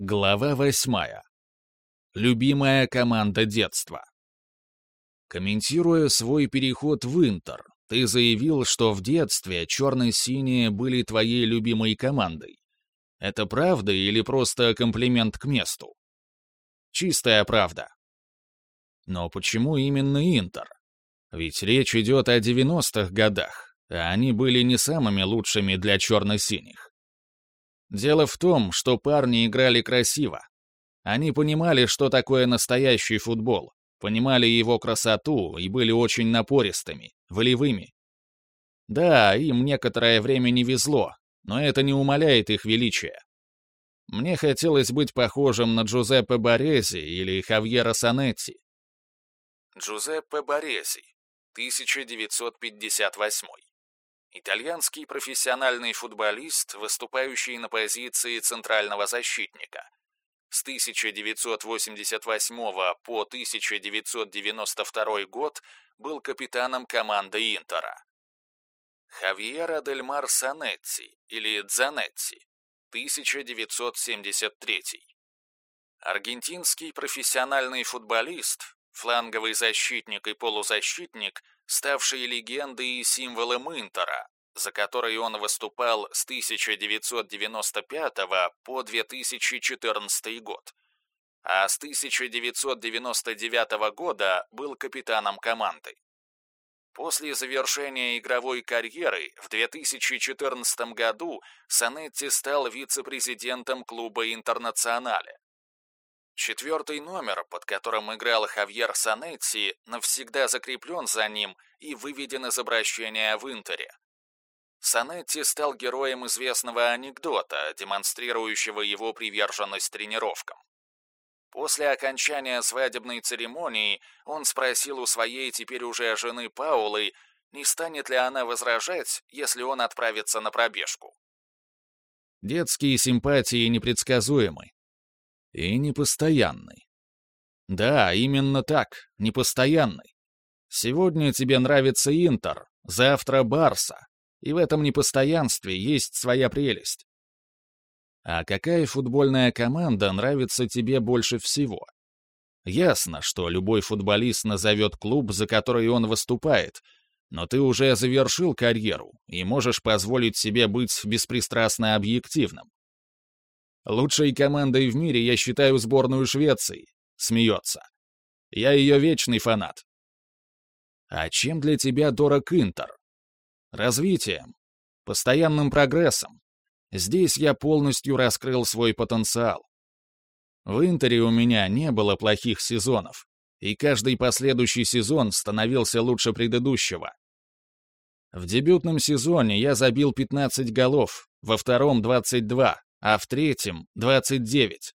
Глава восьмая. Любимая команда детства. Комментируя свой переход в Интер, ты заявил, что в детстве черно-синие были твоей любимой командой. Это правда или просто комплимент к месту? Чистая правда. Но почему именно Интер? Ведь речь идет о 90-х годах, а они были не самыми лучшими для черно-синих. Дело в том, что парни играли красиво. Они понимали, что такое настоящий футбол, понимали его красоту и были очень напористыми, волевыми. Да, им некоторое время не везло, но это не умаляет их величия. Мне хотелось быть похожим на Джузеппе Борези или Хавьера Санетти. Джузеппе Борези, 1958 Итальянский профессиональный футболист, выступающий на позиции центрального защитника. С 1988 по 1992 год был капитаном команды Интера. Хавьера Дель Мар Санетти или Дзанетти, 1973. Аргентинский профессиональный футболист, фланговый защитник и полузащитник, ставший легендой и символом Интера, за который он выступал с 1995 по 2014 год, а с 1999 года был капитаном команды. После завершения игровой карьеры в 2014 году Санетти стал вице-президентом клуба «Интернационале». Четвертый номер, под которым играл Хавьер Санетти, навсегда закреплен за ним и выведен из обращения в Интере. Санетти стал героем известного анекдота, демонстрирующего его приверженность тренировкам. После окончания свадебной церемонии он спросил у своей теперь уже жены Паулы, не станет ли она возражать, если он отправится на пробежку. Детские симпатии непредсказуемы, и непостоянный. Да, именно так, непостоянный. Сегодня тебе нравится Интер, завтра Барса, и в этом непостоянстве есть своя прелесть. А какая футбольная команда нравится тебе больше всего? Ясно, что любой футболист назовет клуб, за который он выступает, но ты уже завершил карьеру и можешь позволить себе быть беспристрастно объективным. Лучшей командой в мире я считаю сборную Швеции. Смеется. Я ее вечный фанат. А чем для тебя дорог Интер? Развитием. Постоянным прогрессом. Здесь я полностью раскрыл свой потенциал. В Интере у меня не было плохих сезонов, и каждый последующий сезон становился лучше предыдущего. В дебютном сезоне я забил 15 голов, во втором — 22, а в третьем — 29.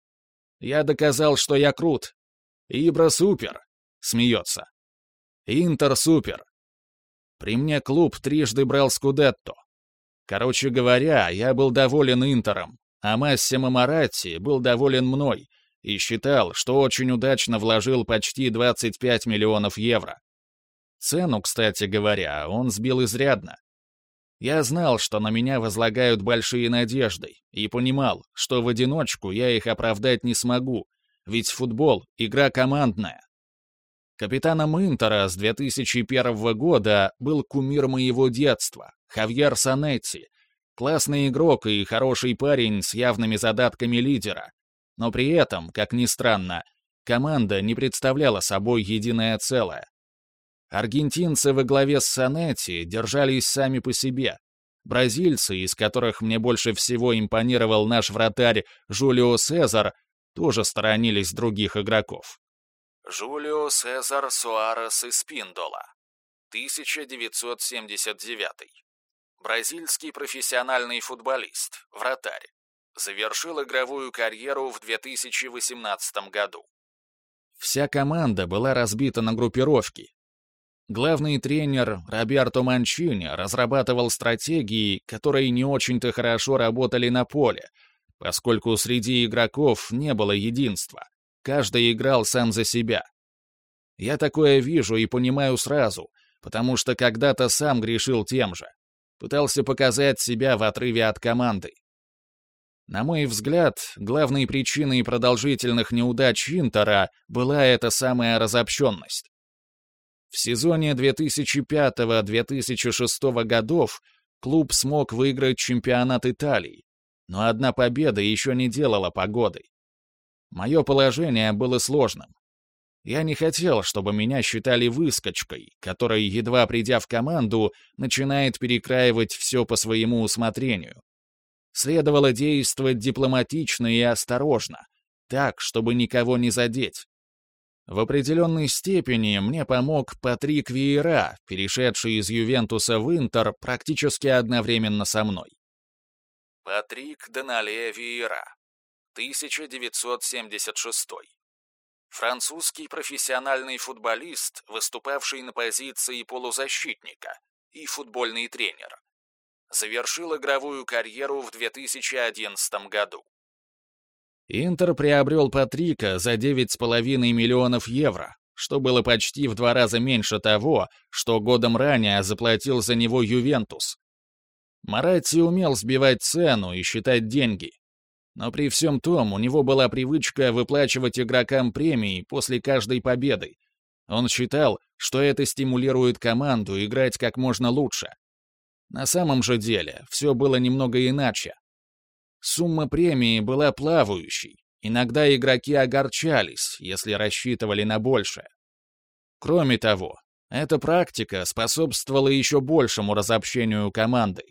Я доказал, что я крут. Ибра супер, смеется. Интер супер. При мне клуб трижды брал Скудетто. Короче говоря, я был доволен Интером, а Массимо Маратти был доволен мной и считал, что очень удачно вложил почти 25 миллионов евро. Цену, кстати говоря, он сбил изрядно. Я знал, что на меня возлагают большие надежды, и понимал, что в одиночку я их оправдать не смогу, ведь футбол — игра командная. Капитаном Интера с 2001 года был кумир моего детства, Хавьер Санетти, классный игрок и хороший парень с явными задатками лидера. Но при этом, как ни странно, команда не представляла собой единое целое. Аргентинцы во главе с Санетти держались сами по себе. Бразильцы, из которых мне больше всего импонировал наш вратарь Жулио Сезар, тоже сторонились других игроков. Жулио Сезар Суарес из Пиндола, 1979. Бразильский профессиональный футболист, вратарь. Завершил игровую карьеру в 2018 году. Вся команда была разбита на группировки, Главный тренер Роберто Манчини разрабатывал стратегии, которые не очень-то хорошо работали на поле, поскольку среди игроков не было единства. Каждый играл сам за себя. Я такое вижу и понимаю сразу, потому что когда-то сам грешил тем же. Пытался показать себя в отрыве от команды. На мой взгляд, главной причиной продолжительных неудач Интера была эта самая разобщенность. В сезоне 2005-2006 годов клуб смог выиграть чемпионат Италии, но одна победа еще не делала погодой. Мое положение было сложным. Я не хотел, чтобы меня считали выскочкой, который, едва придя в команду, начинает перекраивать все по своему усмотрению. Следовало действовать дипломатично и осторожно, так, чтобы никого не задеть. В определенной степени мне помог Патрик Виера, перешедший из Ювентуса в Интер практически одновременно со мной. Патрик Денале Виера, 1976 французский профессиональный футболист, выступавший на позиции полузащитника, и футбольный тренер. Завершил игровую карьеру в 2011 году. Интер приобрел Патрика за 9,5 миллионов евро, что было почти в два раза меньше того, что годом ранее заплатил за него Ювентус. Маратти умел сбивать цену и считать деньги, но при всем том, у него была привычка выплачивать игрокам премии после каждой победы. Он считал, что это стимулирует команду играть как можно лучше. На самом же деле, все было немного иначе. Сумма премии была плавающей. Иногда игроки огорчались, если рассчитывали на большее. Кроме того, эта практика способствовала еще большему разобщению команды.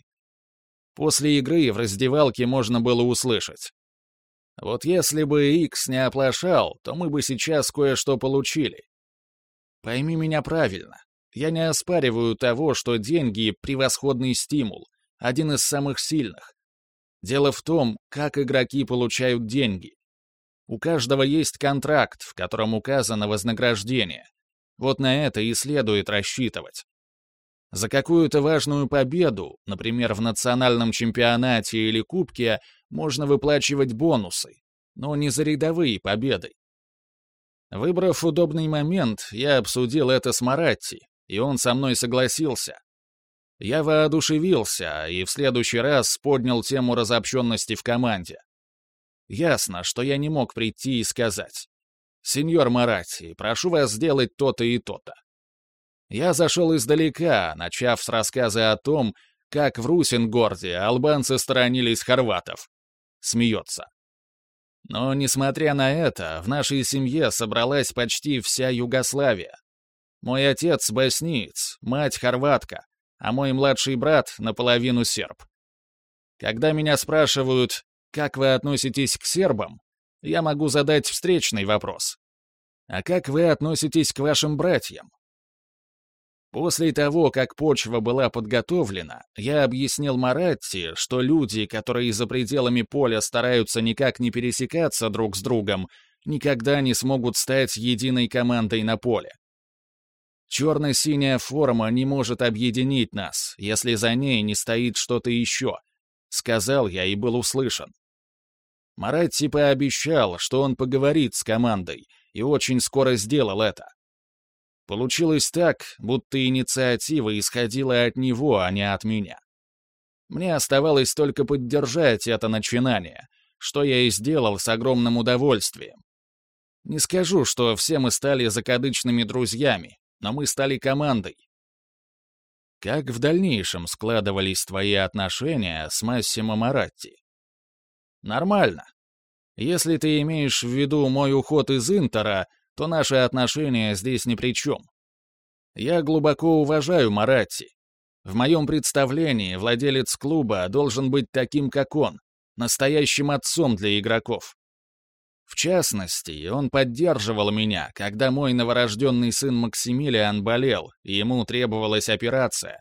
После игры в раздевалке можно было услышать. Вот если бы Икс не оплошал, то мы бы сейчас кое-что получили. Пойми меня правильно. Я не оспариваю того, что деньги — превосходный стимул, один из самых сильных. Дело в том, как игроки получают деньги. У каждого есть контракт, в котором указано вознаграждение. Вот на это и следует рассчитывать. За какую-то важную победу, например, в национальном чемпионате или кубке, можно выплачивать бонусы, но не за рядовые победы. Выбрав удобный момент, я обсудил это с Маратти, и он со мной согласился. Я воодушевился и в следующий раз поднял тему разобщенности в команде. Ясно, что я не мог прийти и сказать. «Сеньор Маратти, прошу вас сделать то-то и то-то». Я зашел издалека, начав с рассказа о том, как в Русингорде албанцы сторонились хорватов. Смеется. Но, несмотря на это, в нашей семье собралась почти вся Югославия. Мой отец — босниец, мать — хорватка, а мой младший брат — наполовину серб. Когда меня спрашивают, как вы относитесь к сербам, я могу задать встречный вопрос. А как вы относитесь к вашим братьям? После того, как почва была подготовлена, я объяснил Маратти, что люди, которые за пределами поля стараются никак не пересекаться друг с другом, никогда не смогут стать единой командой на поле. Черно-синяя форма не может объединить нас, если за ней не стоит что-то еще, сказал я и был услышан. Маратти пообещал, что он поговорит с командой, и очень скоро сделал это. Получилось так, будто инициатива исходила от него, а не от меня. Мне оставалось только поддержать это начинание, что я и сделал с огромным удовольствием. Не скажу, что все мы стали закадычными друзьями, но мы стали командой. Как в дальнейшем складывались твои отношения с Массимо Маратти? Нормально. Если ты имеешь в виду мой уход из Интера, то наши отношения здесь ни при чем. Я глубоко уважаю Маратти. В моем представлении владелец клуба должен быть таким, как он, настоящим отцом для игроков. В частности, он поддерживал меня, когда мой новорожденный сын Максимилиан болел, и ему требовалась операция.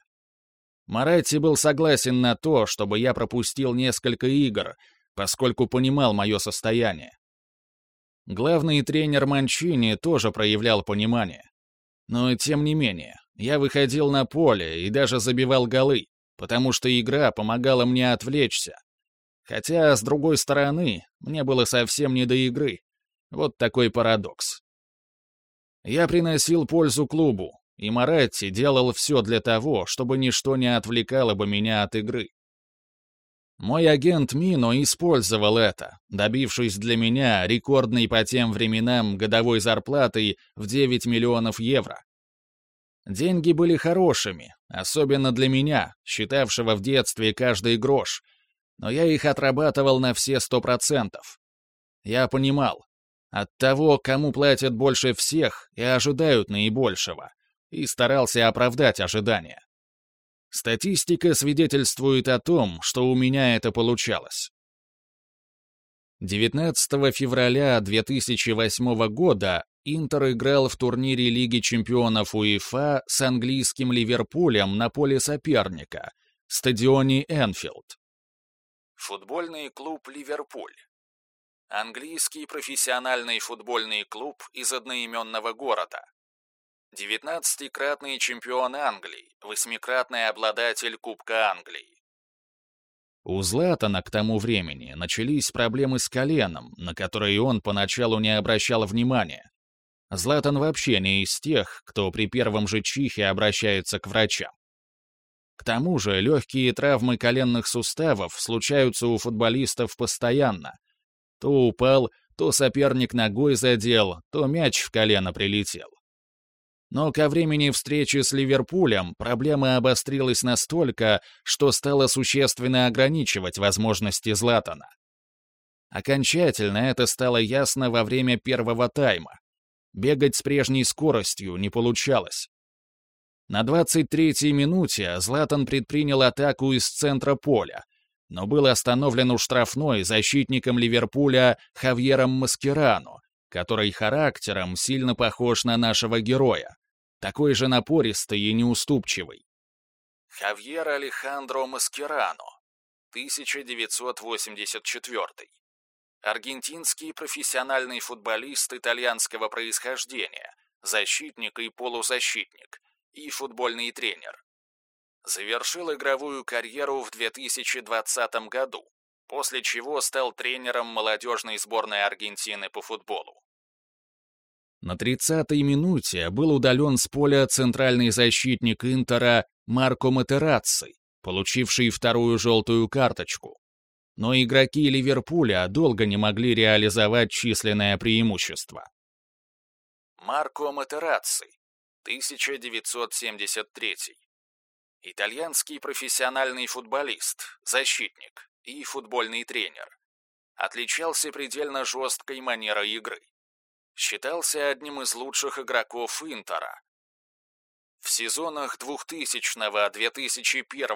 Маратти был согласен на то, чтобы я пропустил несколько игр, поскольку понимал мое состояние. Главный тренер Манчини тоже проявлял понимание. Но тем не менее, я выходил на поле и даже забивал голы, потому что игра помогала мне отвлечься. Хотя, с другой стороны, мне было совсем не до игры. Вот такой парадокс. Я приносил пользу клубу, и Маратти делал все для того, чтобы ничто не отвлекало бы меня от игры. Мой агент Мино использовал это, добившись для меня рекордной по тем временам годовой зарплатой в 9 миллионов евро. Деньги были хорошими, особенно для меня, считавшего в детстве каждый грош, но я их отрабатывал на все сто процентов. Я понимал, от того, кому платят больше всех и ожидают наибольшего, и старался оправдать ожидания. Статистика свидетельствует о том, что у меня это получалось. 19 февраля 2008 года Интер играл в турнире Лиги чемпионов УЕФА с английским Ливерпулем на поле соперника, стадионе Энфилд. Футбольный клуб «Ливерпуль». Английский профессиональный футбольный клуб из одноименного города. Девятнадцатикратный чемпион Англии, восьмикратный обладатель Кубка Англии. У Златана к тому времени начались проблемы с коленом, на которые он поначалу не обращал внимания. Златан вообще не из тех, кто при первом же чихе обращается к врачам. К тому же легкие травмы коленных суставов случаются у футболистов постоянно. То упал, то соперник ногой задел, то мяч в колено прилетел. Но ко времени встречи с Ливерпулем проблема обострилась настолько, что стала существенно ограничивать возможности Златана. Окончательно это стало ясно во время первого тайма. Бегать с прежней скоростью не получалось. На 23-й минуте Златан предпринял атаку из центра поля, но был остановлен у штрафной защитником Ливерпуля Хавьером Маскерано, который характером сильно похож на нашего героя такой же напористый и неуступчивый. Хавьер Алехандро Маскерано, 1984. Аргентинский профессиональный футболист итальянского происхождения, защитник и полузащитник, и футбольный тренер. Завершил игровую карьеру в 2020 году, после чего стал тренером молодежной сборной Аргентины по футболу. На 30-й минуте был удален с поля центральный защитник Интера Марко Матерацци, получивший вторую желтую карточку. Но игроки Ливерпуля долго не могли реализовать численное преимущество. Марко Матерацци, 1973. Итальянский профессиональный футболист, защитник и футбольный тренер. Отличался предельно жесткой манерой игры считался одним из лучших игроков Интера. В сезонах 2000, 2001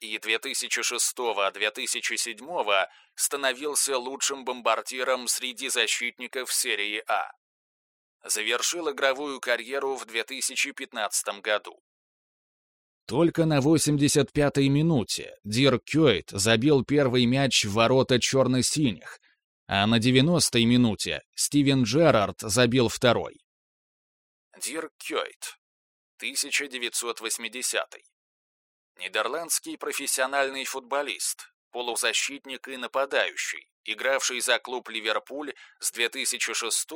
и 2006-2007 становился лучшим бомбардиром среди защитников серии А. Завершил игровую карьеру в 2015 году. Только на 85-й минуте Дирк Кёйт забил первый мяч в ворота черно-синих, а на 90-й минуте Стивен Джерард забил второй. Дирк Кёйт, 1980 Нидерландский профессиональный футболист, полузащитник и нападающий, игравший за клуб «Ливерпуль» с 2006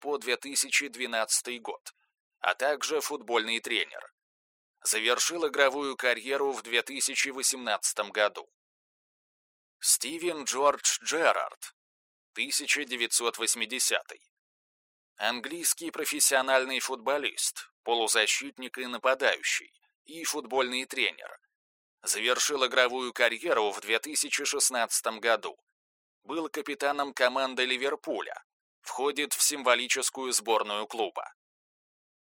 по 2012 год, а также футбольный тренер. Завершил игровую карьеру в 2018 году. Стивен Джордж Джерард, 1980. Английский профессиональный футболист, полузащитник и нападающий, и футбольный тренер. Завершил игровую карьеру в 2016 году. Был капитаном команды Ливерпуля. Входит в символическую сборную клуба.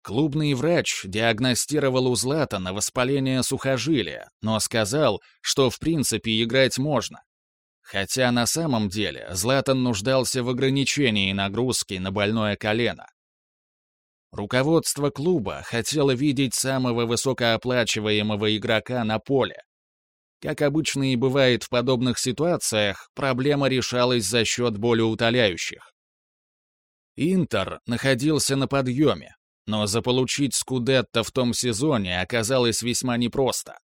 Клубный врач диагностировал у Златана воспаление сухожилия, но сказал, что в принципе играть можно, Хотя на самом деле Златан нуждался в ограничении нагрузки на больное колено. Руководство клуба хотело видеть самого высокооплачиваемого игрока на поле. Как обычно и бывает в подобных ситуациях, проблема решалась за счет болеутоляющих. Интер находился на подъеме, но заполучить Скудетто в том сезоне оказалось весьма непросто.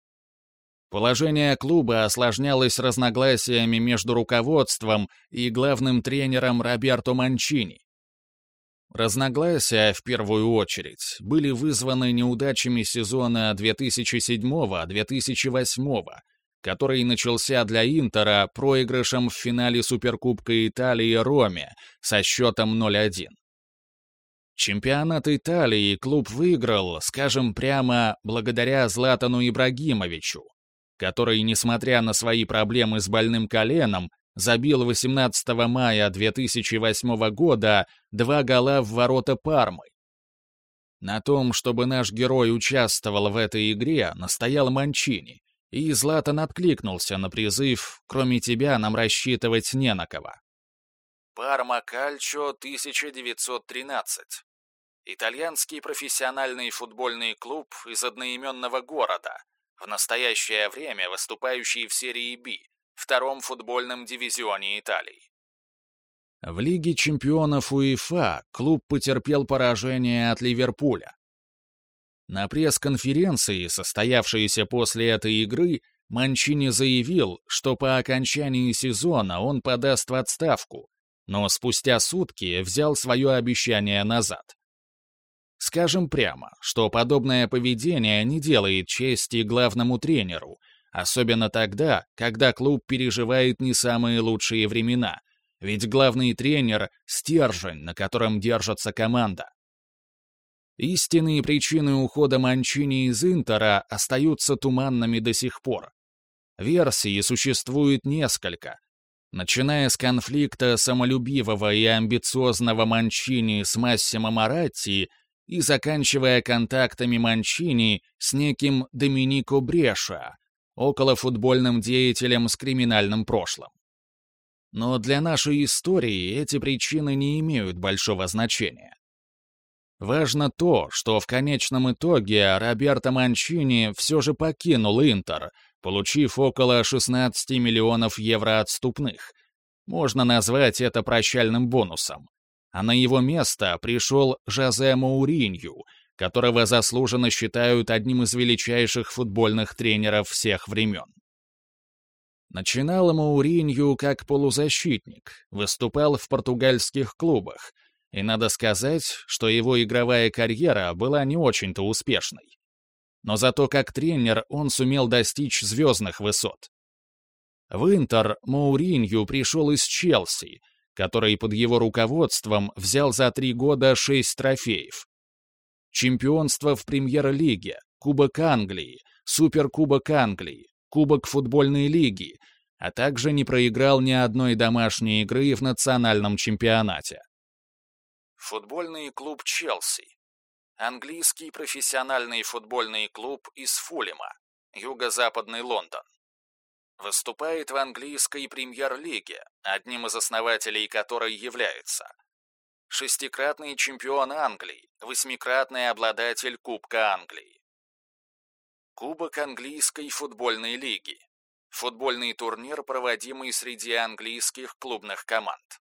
Положение клуба осложнялось разногласиями между руководством и главным тренером Роберто Манчини. Разногласия, в первую очередь, были вызваны неудачами сезона 2007-2008, который начался для Интера проигрышем в финале Суперкубка Италии Роме со счетом 0-1. Чемпионат Италии клуб выиграл, скажем прямо, благодаря Златану Ибрагимовичу, который, несмотря на свои проблемы с больным коленом, забил 18 мая 2008 года два гола в ворота Пармы. На том, чтобы наш герой участвовал в этой игре, настоял Манчини, и Златан откликнулся на призыв «Кроме тебя нам рассчитывать не на кого». Парма Кальчо, 1913. Итальянский профессиональный футбольный клуб из одноименного города, в настоящее время выступающий в серии «Б», втором футбольном дивизионе Италии. В Лиге чемпионов УЕФА клуб потерпел поражение от Ливерпуля. На пресс-конференции, состоявшейся после этой игры, Манчини заявил, что по окончании сезона он подаст в отставку, но спустя сутки взял свое обещание назад. Скажем прямо, что подобное поведение не делает чести главному тренеру, особенно тогда, когда клуб переживает не самые лучшие времена, ведь главный тренер — стержень, на котором держится команда. Истинные причины ухода Манчини из Интера остаются туманными до сих пор. Версий существует несколько. Начиная с конфликта самолюбивого и амбициозного Манчини с Массимо Маратти и заканчивая контактами Манчини с неким Доминико Бреша, околофутбольным деятелем с криминальным прошлым. Но для нашей истории эти причины не имеют большого значения. Важно то, что в конечном итоге Роберто Манчини все же покинул Интер, получив около 16 миллионов евро отступных. Можно назвать это прощальным бонусом. А на его место пришел Жозе Мауринью, которого заслуженно считают одним из величайших футбольных тренеров всех времен. Начинал Мауринью как полузащитник, выступал в португальских клубах — и надо сказать, что его игровая карьера была не очень-то успешной. Но зато как тренер он сумел достичь звездных высот. В Интер Мауринью пришел из Челси, который под его руководством взял за три года шесть трофеев. Чемпионство в премьер-лиге, Кубок Англии, Суперкубок Англии, Кубок футбольной лиги, а также не проиграл ни одной домашней игры в национальном чемпионате. Футбольный клуб Челси. Английский профессиональный футбольный клуб из Фулема, юго-западный Лондон. Выступает в английской премьер-лиге, одним из основателей которой является шестикратный чемпион Англии, восьмикратный обладатель Кубка Англии. Кубок английской футбольной лиги. Футбольный турнир, проводимый среди английских клубных команд.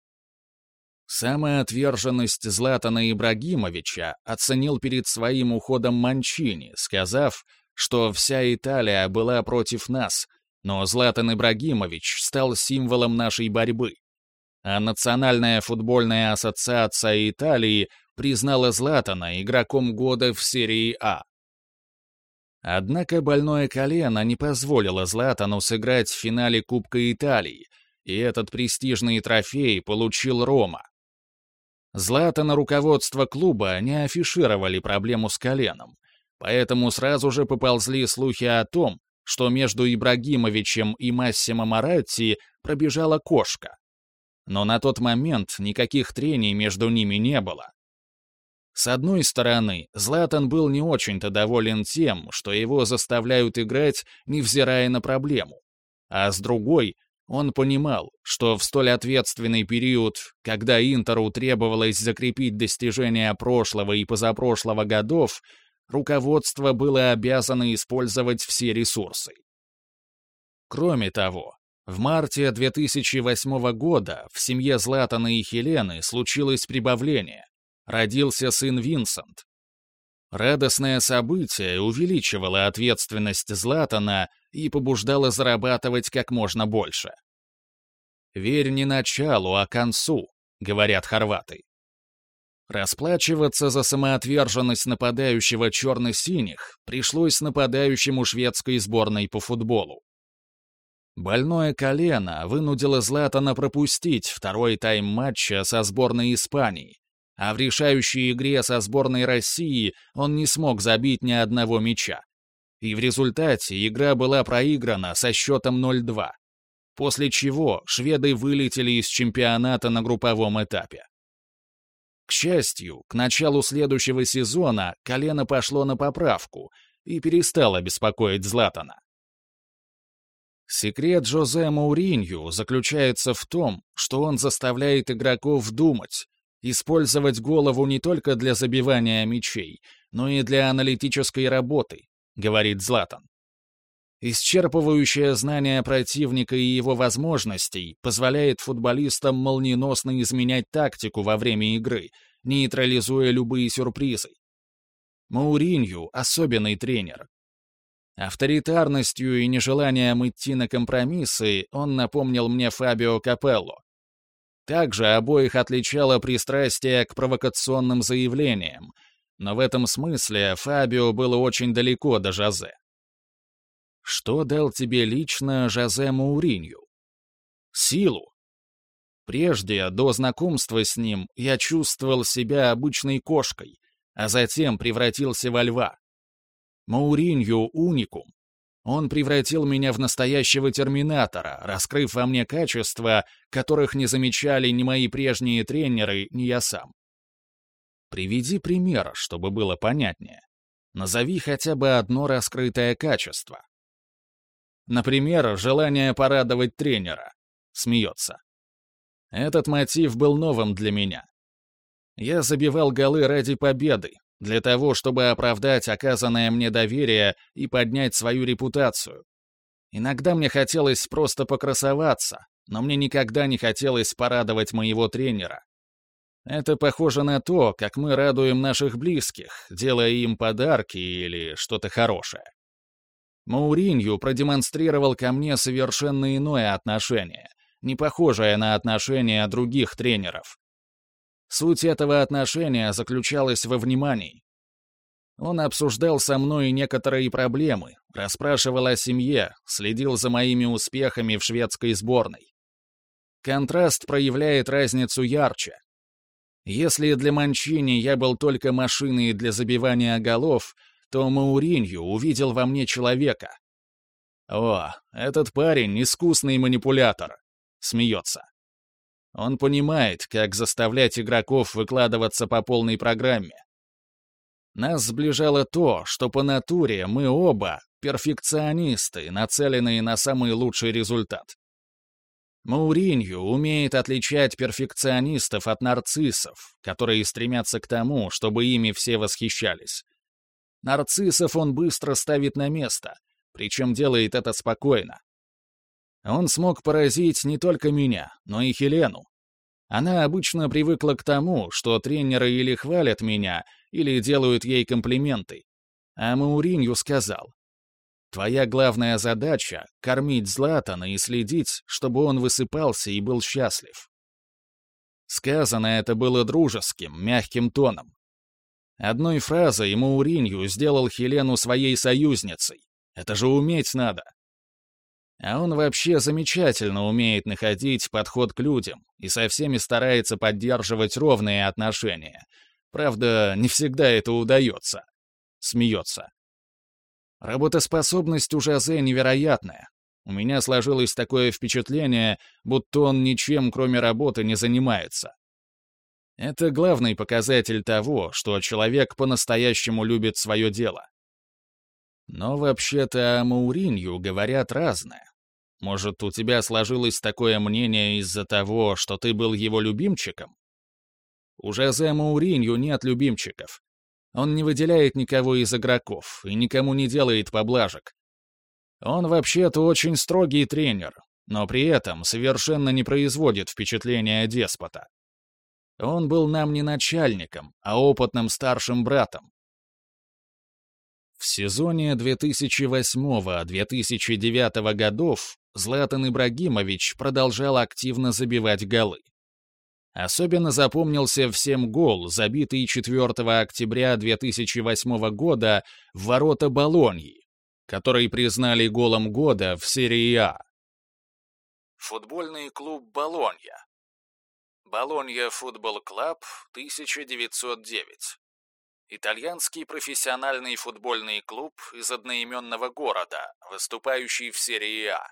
Самоотверженность Златана Ибрагимовича оценил перед своим уходом Манчини, сказав, что вся Италия была против нас, но Златан Ибрагимович стал символом нашей борьбы. А Национальная футбольная ассоциация Италии признала Златана игроком года в серии А. Однако больное колено не позволило Златану сыграть в финале Кубка Италии, и этот престижный трофей получил Рома. Златана руководство клуба не афишировали проблему с коленом, поэтому сразу же поползли слухи о том, что между Ибрагимовичем и Массимо Маратти пробежала кошка. Но на тот момент никаких трений между ними не было. С одной стороны, Златан был не очень-то доволен тем, что его заставляют играть, невзирая на проблему. А с другой, он понимал, что в столь ответственный период, когда Интеру требовалось закрепить достижения прошлого и позапрошлого годов, руководство было обязано использовать все ресурсы. Кроме того, в марте 2008 года в семье Златана и Хелены случилось прибавление. Родился сын Винсент. Радостное событие увеличивало ответственность Златана и побуждало зарабатывать как можно больше. «Верь не началу, а концу», — говорят хорваты. Расплачиваться за самоотверженность нападающего черно-синих пришлось нападающему шведской сборной по футболу. Больное колено вынудило Златана пропустить второй тайм матча со сборной Испании, а в решающей игре со сборной России он не смог забить ни одного мяча. И в результате игра была проиграна со счетом 0-2, после чего шведы вылетели из чемпионата на групповом этапе. К счастью, к началу следующего сезона колено пошло на поправку и перестало беспокоить Златана. Секрет Жозе Мауринью заключается в том, что он заставляет игроков думать, использовать голову не только для забивания мячей, но и для аналитической работы, говорит Златан. Исчерпывающее знание противника и его возможностей позволяет футболистам молниеносно изменять тактику во время игры, нейтрализуя любые сюрпризы. Мауринью — особенный тренер. Авторитарностью и нежеланием идти на компромиссы он напомнил мне Фабио Капелло. Также обоих отличало пристрастие к провокационным заявлениям, но в этом смысле Фабио было очень далеко до Жозе. Что дал тебе лично Жозе Мауринью? Силу. Прежде, до знакомства с ним, я чувствовал себя обычной кошкой, а затем превратился во льва. Мауринью — уникум. Он превратил меня в настоящего терминатора, раскрыв во мне качества, которых не замечали ни мои прежние тренеры, ни я сам. Приведи пример, чтобы было понятнее. Назови хотя бы одно раскрытое качество. Например, желание порадовать тренера. Смеется. Этот мотив был новым для меня. Я забивал голы ради победы, для того, чтобы оправдать оказанное мне доверие и поднять свою репутацию. Иногда мне хотелось просто покрасоваться, но мне никогда не хотелось порадовать моего тренера. Это похоже на то, как мы радуем наших близких, делая им подарки или что-то хорошее. Мауринью продемонстрировал ко мне совершенно иное отношение, не похожее на отношения других тренеров. Суть этого отношения заключалась во внимании. Он обсуждал со мной некоторые проблемы, расспрашивал о семье, следил за моими успехами в шведской сборной. Контраст проявляет разницу ярче. Если для Манчини я был только машиной для забивания голов, то Мауринью увидел во мне человека. «О, этот парень — искусный манипулятор», — смеется. Он понимает, как заставлять игроков выкладываться по полной программе. Нас сближало то, что по натуре мы оба перфекционисты, нацеленные на самый лучший результат. Мауринью умеет отличать перфекционистов от нарциссов, которые стремятся к тому, чтобы ими все восхищались. Нарциссов он быстро ставит на место, причем делает это спокойно. Он смог поразить не только меня, но и Хелену. Она обычно привыкла к тому, что тренеры или хвалят меня, или делают ей комплименты. А Мауринью сказал, «Твоя главная задача — кормить Златана и следить, чтобы он высыпался и был счастлив». Сказано это было дружеским, мягким тоном. Одной фразой Мауринью сделал Хелену своей союзницей. Это же уметь надо. А он вообще замечательно умеет находить подход к людям и со всеми старается поддерживать ровные отношения. Правда, не всегда это удается. Смеется. Работоспособность у Жозе невероятная. У меня сложилось такое впечатление, будто он ничем, кроме работы, не занимается. Это главный показатель того, что человек по-настоящему любит свое дело. Но вообще-то о Мауринью говорят разное. Может, у тебя сложилось такое мнение из-за того, что ты был его любимчиком? У Жозе Мауринью нет любимчиков. Он не выделяет никого из игроков и никому не делает поблажек. Он вообще-то очень строгий тренер, но при этом совершенно не производит впечатления деспота. Он был нам не начальником, а опытным старшим братом, в сезоне 2008-2009 годов Златан Ибрагимович продолжал активно забивать голы. Особенно запомнился всем гол, забитый 4 октября 2008 года в ворота Болоньи, который признали голом года в серии А. Футбольный клуб «Болонья». «Bologna Football Club», 1909. Итальянский профессиональный футбольный клуб из одноименного города, выступающий в серии А.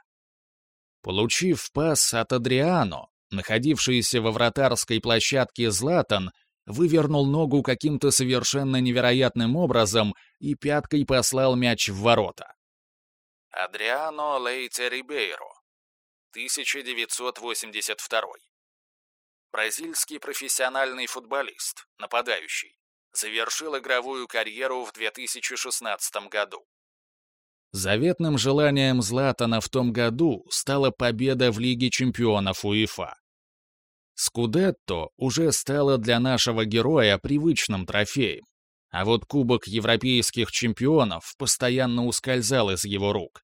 Получив пас от Адриано, находившийся во вратарской площадке Златан, вывернул ногу каким-то совершенно невероятным образом и пяткой послал мяч в ворота. Адриано Лейте Рибейро, 1982. Бразильский профессиональный футболист, нападающий. Завершил игровую карьеру в 2016 году. Заветным желанием Златана в том году стала победа в Лиге чемпионов УЕФА. Скудетто уже стало для нашего героя привычным трофеем, а вот Кубок Европейских чемпионов постоянно ускользал из его рук.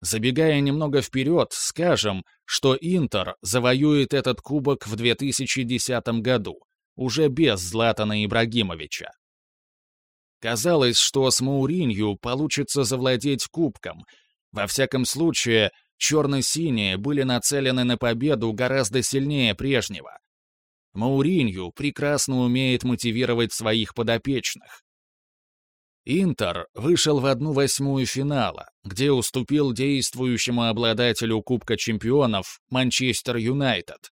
Забегая немного вперед, скажем, что Интер завоюет этот кубок в 2010 году, уже без Златана Ибрагимовича. Казалось, что с Мауринью получится завладеть кубком. Во всяком случае, черно-синие были нацелены на победу гораздо сильнее прежнего. Мауринью прекрасно умеет мотивировать своих подопечных. Интер вышел в одну восьмую финала, где уступил действующему обладателю Кубка чемпионов Манчестер Юнайтед.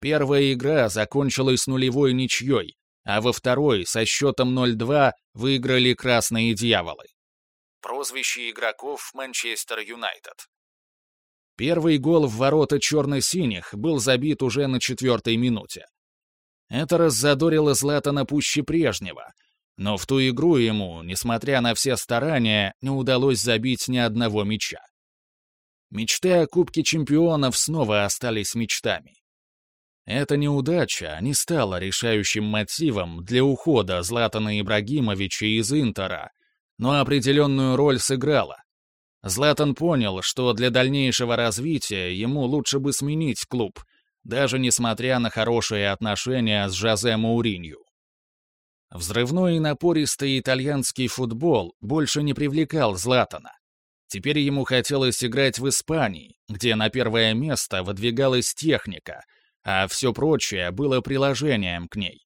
Первая игра закончилась нулевой ничьей, а во второй со счетом 0-2 выиграли «Красные дьяволы». Прозвище игроков Манчестер Юнайтед. Первый гол в ворота черно-синих был забит уже на четвертой минуте. Это раззадорило Златана пуще прежнего, но в ту игру ему, несмотря на все старания, не удалось забить ни одного мяча. Мечты о Кубке чемпионов снова остались мечтами. Эта неудача не стала решающим мотивом для ухода Златана Ибрагимовича из Интера, но определенную роль сыграла. Златан понял, что для дальнейшего развития ему лучше бы сменить клуб, даже несмотря на хорошие отношения с Жозе Мауринью. Взрывной и напористый итальянский футбол больше не привлекал Златана. Теперь ему хотелось играть в Испании, где на первое место выдвигалась техника, а все прочее было приложением к ней.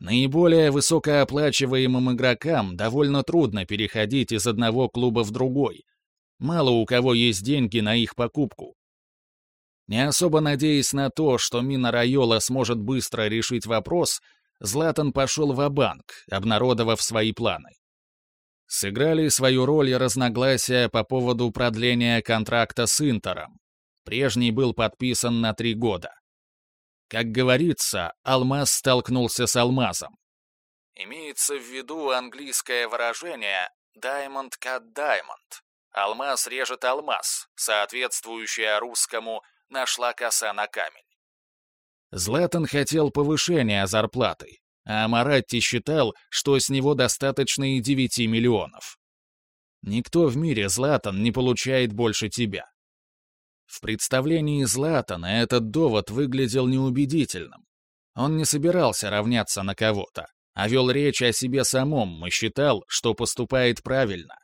Наиболее высокооплачиваемым игрокам довольно трудно переходить из одного клуба в другой. Мало у кого есть деньги на их покупку. Не особо надеясь на то, что Мина Райола сможет быстро решить вопрос, Златан пошел в банк обнародовав свои планы. Сыграли свою роль разногласия по поводу продления контракта с Интером. Прежний был подписан на три года. Как говорится, алмаз столкнулся с алмазом. Имеется в виду английское выражение «diamond cut diamond» — «алмаз режет алмаз», соответствующее русскому «нашла коса на камень». Златан хотел повышения зарплаты, а Маратти считал, что с него достаточно и 9 миллионов. Никто в мире, Златан, не получает больше тебя. В представлении Златана этот довод выглядел неубедительным. Он не собирался равняться на кого-то, а вел речь о себе самом и считал, что поступает правильно.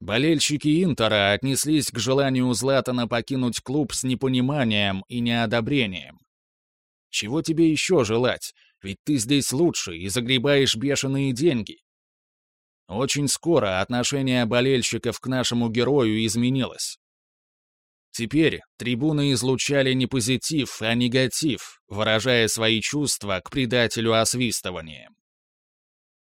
Болельщики Интера отнеслись к желанию Златана покинуть клуб с непониманием и неодобрением. Чего тебе еще желать, ведь ты здесь лучше и загребаешь бешеные деньги. Очень скоро отношение болельщиков к нашему герою изменилось. Теперь трибуны излучали не позитив, а негатив, выражая свои чувства к предателю освистыванием.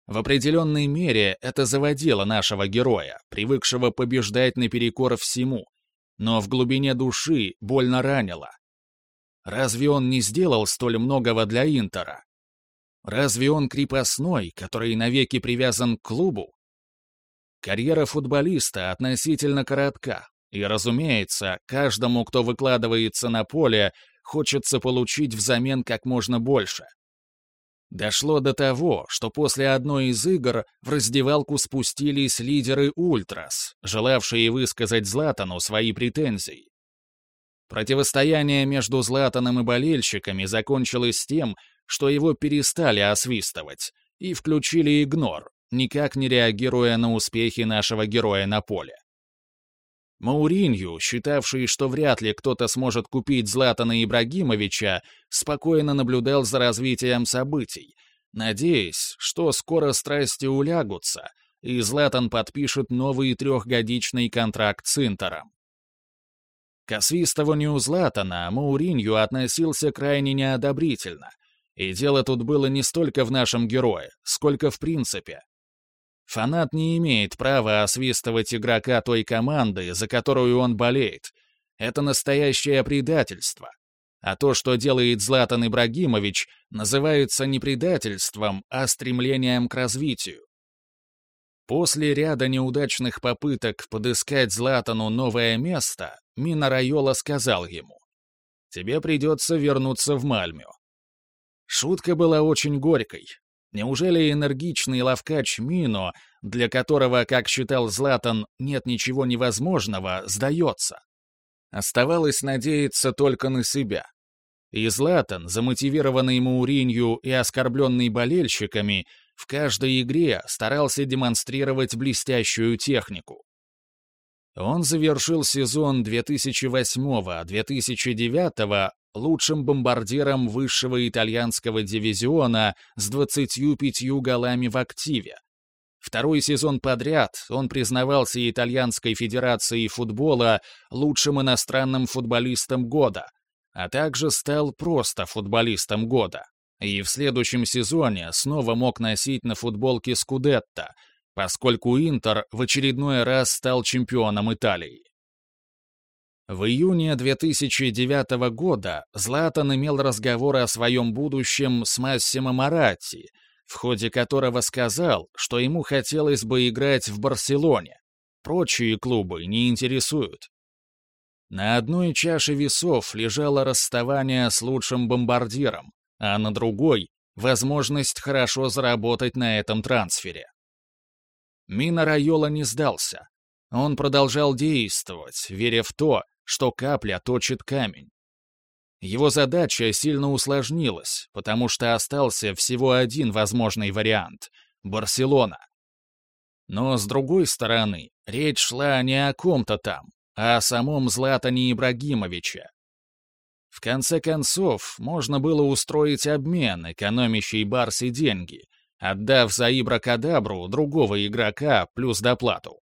В определенной мере это заводило нашего героя, привыкшего побеждать наперекор всему, но в глубине души больно ранило. Разве он не сделал столь многого для Интера? Разве он крепостной, который навеки привязан к клубу? Карьера футболиста относительно коротка, и, разумеется, каждому, кто выкладывается на поле, хочется получить взамен как можно больше. Дошло до того, что после одной из игр в раздевалку спустились лидеры «Ультрас», желавшие высказать Златану свои претензии. Противостояние между Златаном и болельщиками закончилось тем, что его перестали освистывать и включили игнор, никак не реагируя на успехи нашего героя на поле. Мауринью, считавший, что вряд ли кто-то сможет купить Златана Ибрагимовича, спокойно наблюдал за развитием событий, надеясь, что скоро страсти улягутся, и Златан подпишет новый трехгодичный контракт с Интером. К освистыванию Златана Мауринью относился крайне неодобрительно, и дело тут было не столько в нашем герое, сколько в принципе. Фанат не имеет права освистывать игрока той команды, за которую он болеет. Это настоящее предательство. А то, что делает Златан Ибрагимович, называется не предательством, а стремлением к развитию. После ряда неудачных попыток подыскать Златану новое место, Мина Райола сказал ему, «Тебе придется вернуться в Мальмю». Шутка была очень горькой, Неужели энергичный ловкач Мино, для которого, как считал Златан, нет ничего невозможного, сдается? Оставалось надеяться только на себя. И Златан, замотивированный Мауринью и оскорбленный болельщиками, в каждой игре старался демонстрировать блестящую технику. Он завершил сезон 2008-2009 лучшим бомбардиром высшего итальянского дивизиона с 25 голами в активе. Второй сезон подряд он признавался Итальянской Федерацией футбола лучшим иностранным футболистом года, а также стал просто футболистом года. И в следующем сезоне снова мог носить на футболке Скудетто, поскольку Интер в очередной раз стал чемпионом Италии. В июне 2009 года Златан имел разговор о своем будущем с Массимо Маратти, в ходе которого сказал, что ему хотелось бы играть в Барселоне. Прочие клубы не интересуют. На одной чаше весов лежало расставание с лучшим бомбардиром, а на другой — возможность хорошо заработать на этом трансфере. Мина Райола не сдался. Он продолжал действовать, веря в то, что капля точит камень. Его задача сильно усложнилась, потому что остался всего один возможный вариант — Барселона. Но, с другой стороны, речь шла не о ком-то там, а о самом Златане Ибрагимовиче. В конце концов, можно было устроить обмен, экономящий Барсе деньги, отдав за Ибракадабру другого игрока плюс доплату.